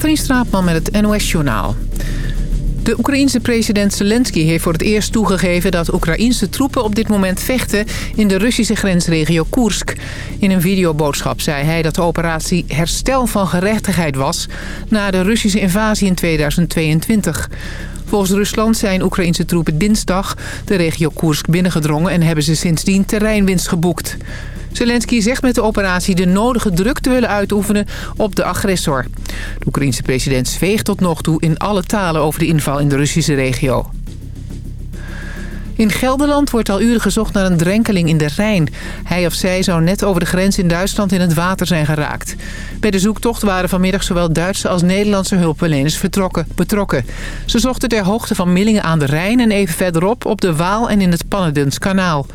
Katrien Straatman met het NOS-journaal. De Oekraïense president Zelensky heeft voor het eerst toegegeven... dat Oekraïense troepen op dit moment vechten in de Russische grensregio Koersk. In een videoboodschap zei hij dat de operatie herstel van gerechtigheid was... na de Russische invasie in 2022. Volgens Rusland zijn Oekraïense troepen dinsdag de regio Koersk binnengedrongen... en hebben ze sindsdien terreinwinst geboekt. Zelensky zegt met de operatie de nodige druk te willen uitoefenen op de agressor. De Oekraïense president zweeg tot nog toe in alle talen over de inval in de Russische regio. In Gelderland wordt al uren gezocht naar een drenkeling in de Rijn. Hij of zij zou net over de grens in Duitsland in het water zijn geraakt. Bij de zoektocht waren vanmiddag zowel Duitse als Nederlandse hulpverleners vertrokken, betrokken. Ze zochten ter hoogte van Millingen aan de Rijn en even verderop op de Waal en in het Pannedenskanaal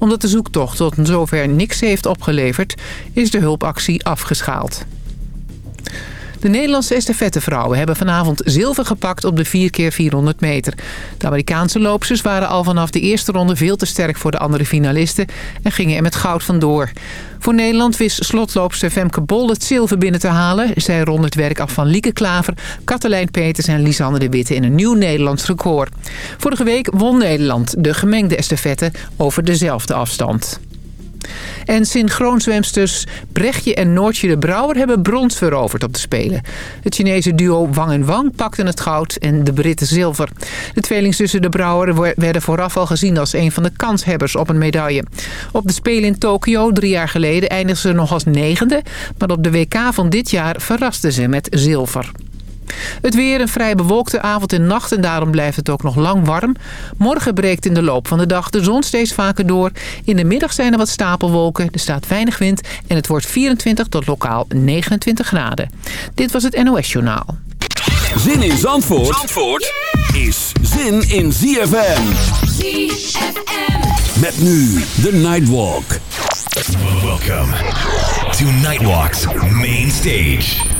omdat de zoektocht tot zover niks heeft opgeleverd, is de hulpactie afgeschaald. De Nederlandse estafettevrouwen hebben vanavond zilver gepakt op de 4x400 meter. De Amerikaanse loopsters waren al vanaf de eerste ronde veel te sterk voor de andere finalisten en gingen er met goud vandoor. Voor Nederland wist slotloopster Femke Bol het zilver binnen te halen. Zij rond het werk af van Lieke Klaver, Katelijn Peters en Lisanne de Witte in een nieuw Nederlands record. Vorige week won Nederland de gemengde estafette over dezelfde afstand. En synchroonzwemsters Brechtje en Noortje de Brouwer hebben brons veroverd op de Spelen. Het Chinese duo Wang en Wang pakten het goud en de Britten zilver. De tweelingzussen de Brouwer werden vooraf al gezien als een van de kanshebbers op een medaille. Op de Spelen in Tokio drie jaar geleden eindigden ze nog als negende, maar op de WK van dit jaar verrasten ze met zilver. Het weer een vrij bewolkte avond en nacht en daarom blijft het ook nog lang warm. Morgen breekt in de loop van de dag de zon steeds vaker door. In de middag zijn er wat stapelwolken, er staat weinig wind en het wordt 24 tot lokaal 29 graden. Dit was het NOS Journaal. Zin in Zandvoort, Zandvoort is zin in ZFM. ZFM. Met nu de Nightwalk. Welcome to Nightwalk's main stage.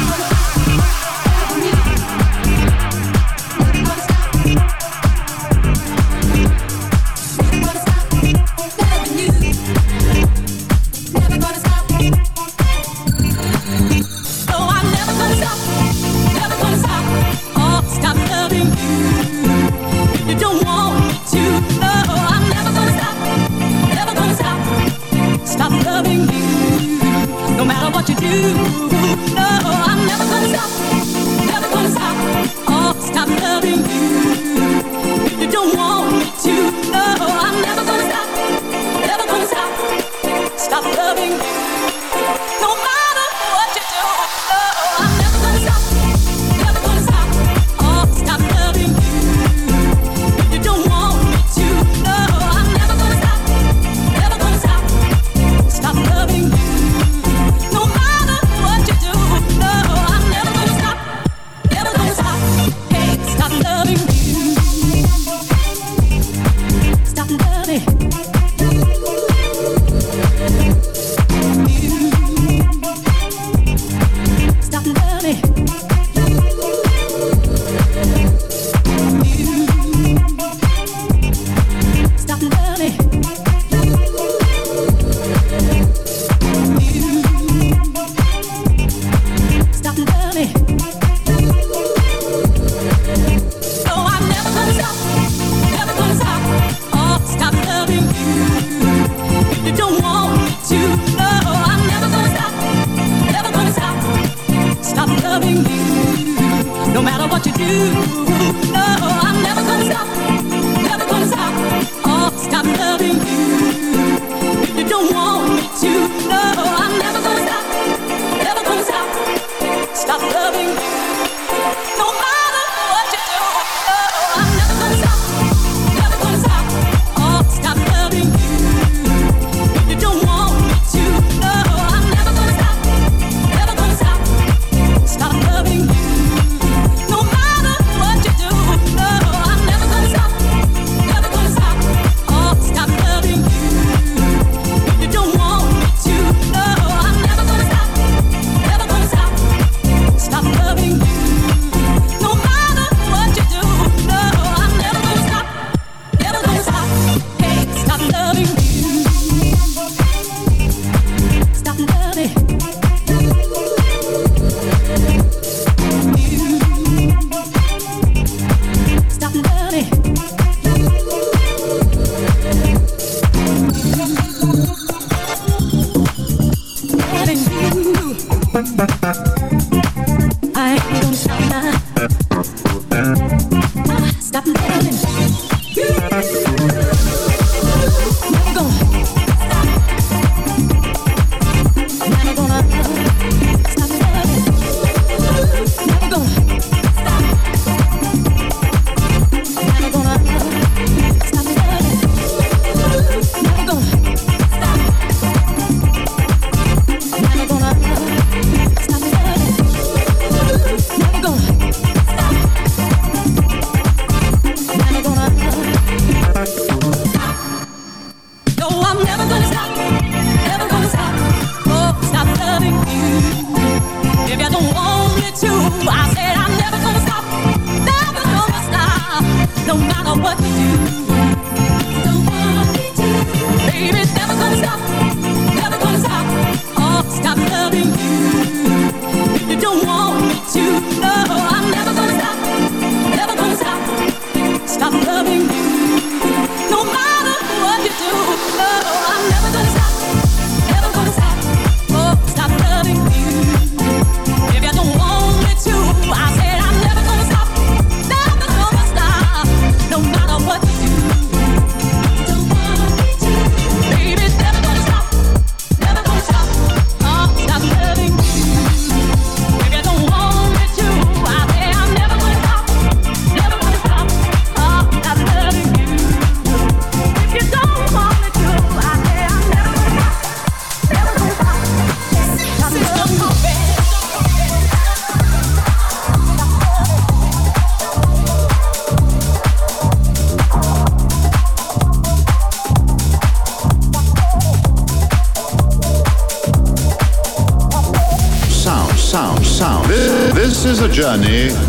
Stop, never gonna stop. Stop loving You don't want me to No-oh I'm never gonna stop Never gonna stop stop loving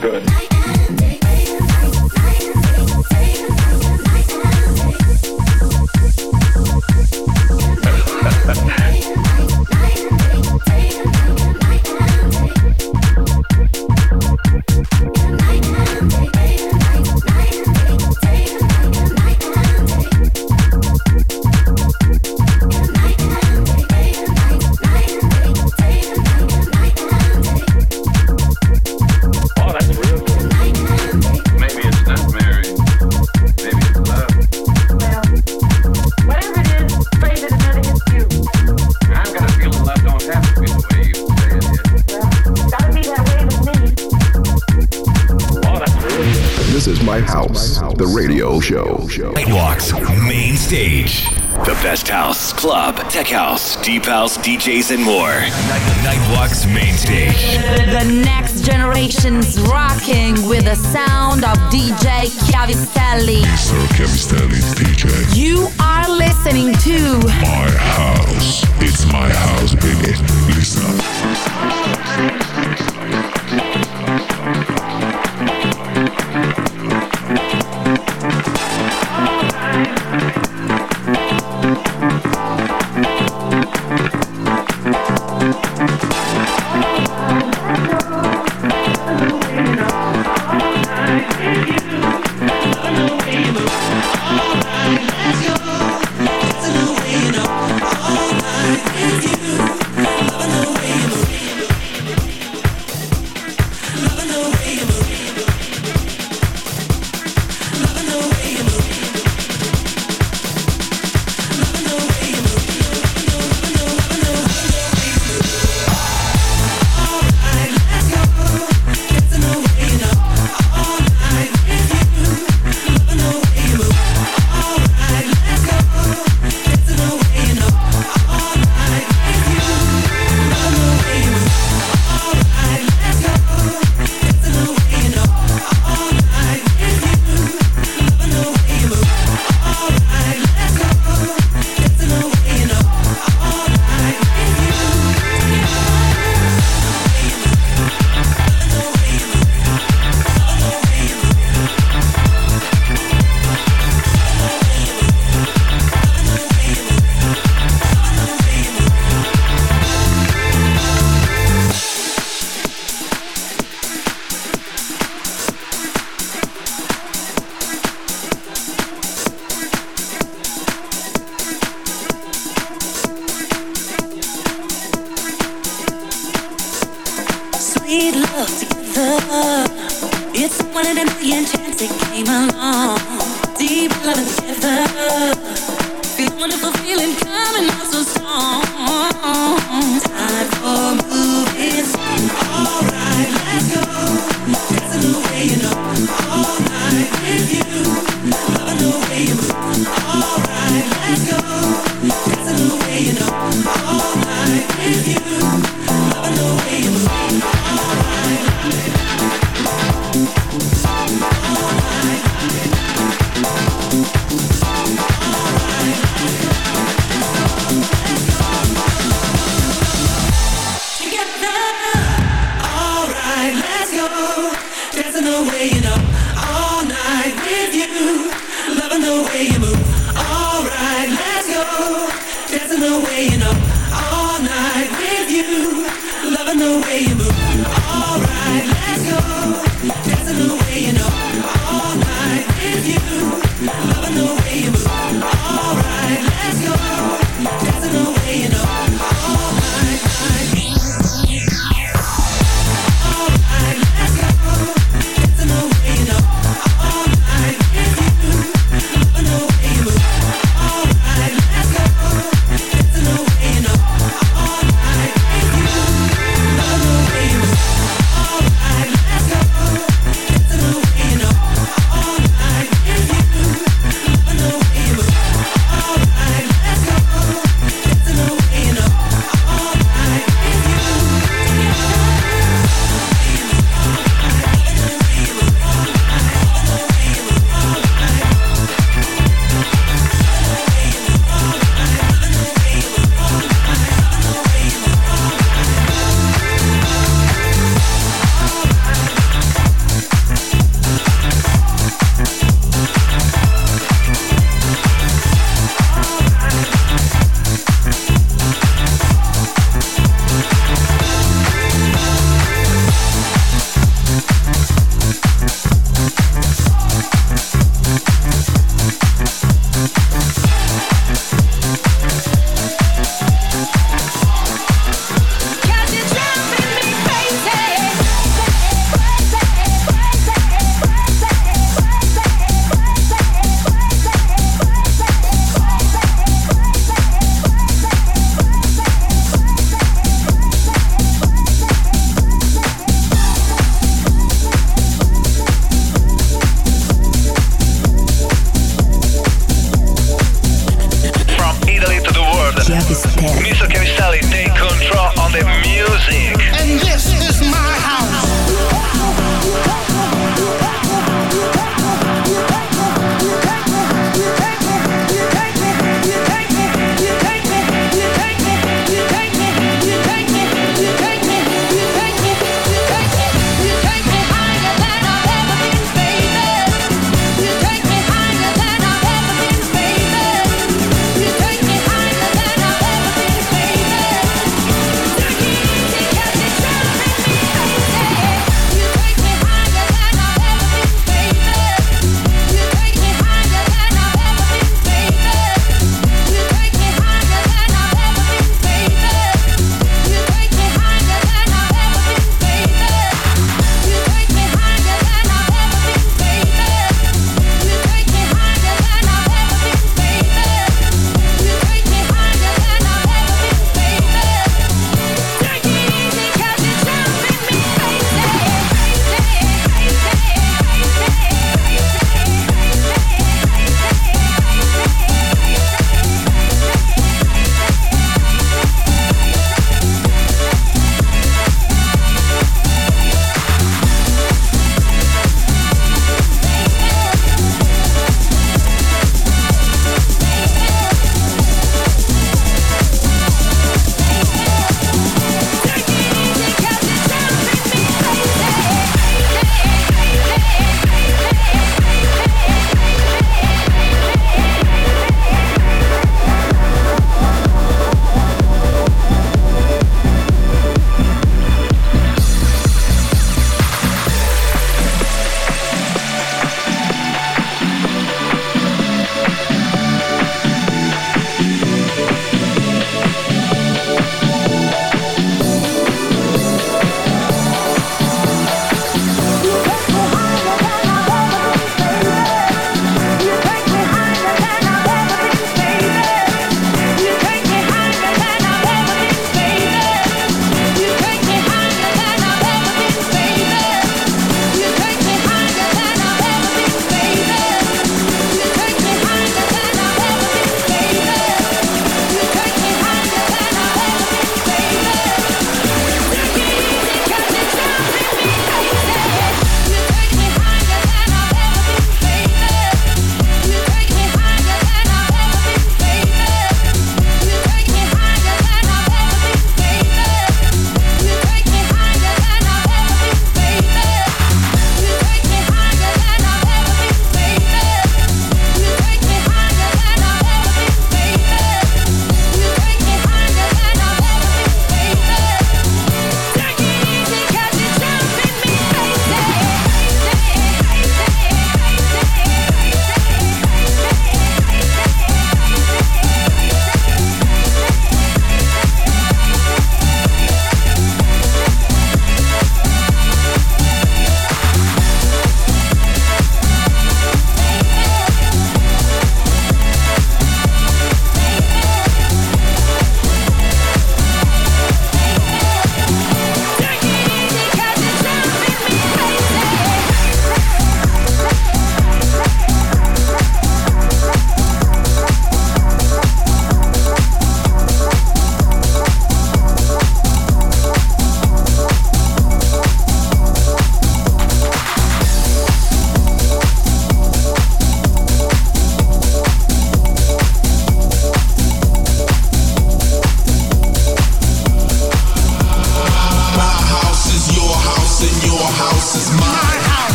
feel good. deep house, DJs, and more. Nightwalk's main stage. The next generation's rocking with the sound of DJ Chiavistelli. Sir Chiavistelli, DJ. You are listening to My House. It's my house, baby. Listen up.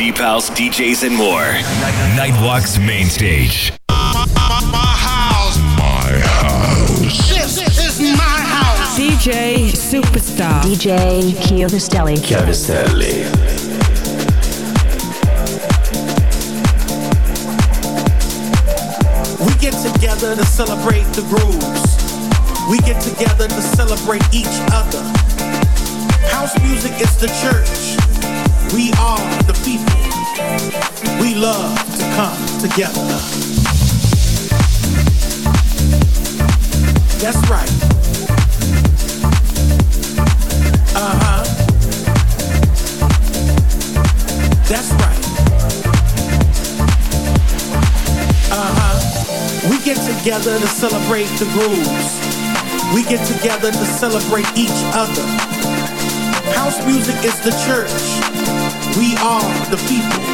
Deep house, DJs, and more. Nightwalks main stage. My house. My house. This is my house. DJ Superstar. DJ Chiovistelli. We get together to celebrate the grooves. We get together to celebrate each other. House music is the church. We are the people. We love to come together. That's right. Uh huh. That's right. Uh huh. We get together to celebrate the grooves. We get together to celebrate each other. House music is the church. We are the people.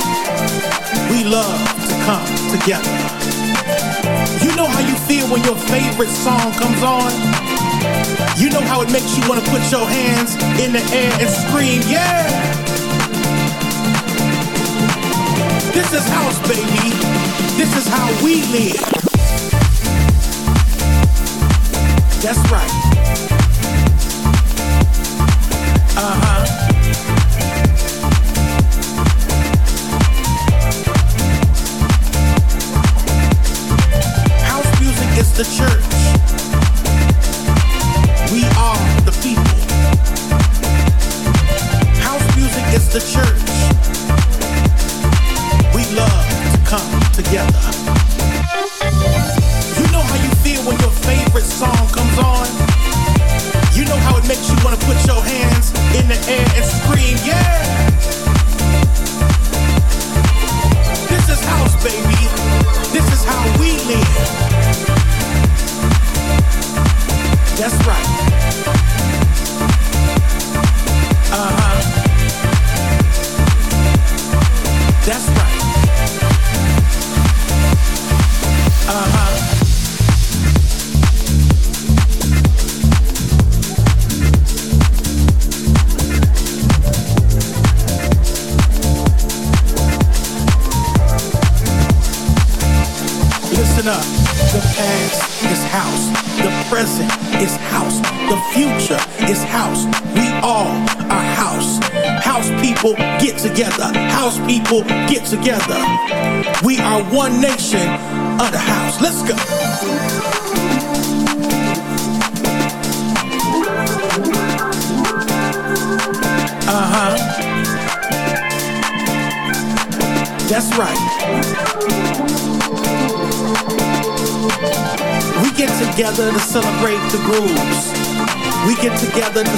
We love to come together. You know how you feel when your favorite song comes on? You know how it makes you want to put your hands in the air and scream, yeah! This is house, baby. This is how we live. That's right.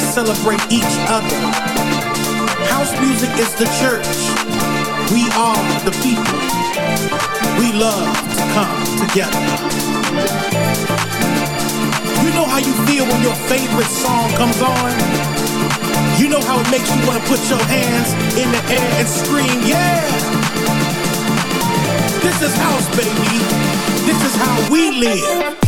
celebrate each other. House music is the church. We are the people. We love to come together. You know how you feel when your favorite song comes on? You know how it makes you want to put your hands in the air and scream, yeah! This is house, baby. This is how we live.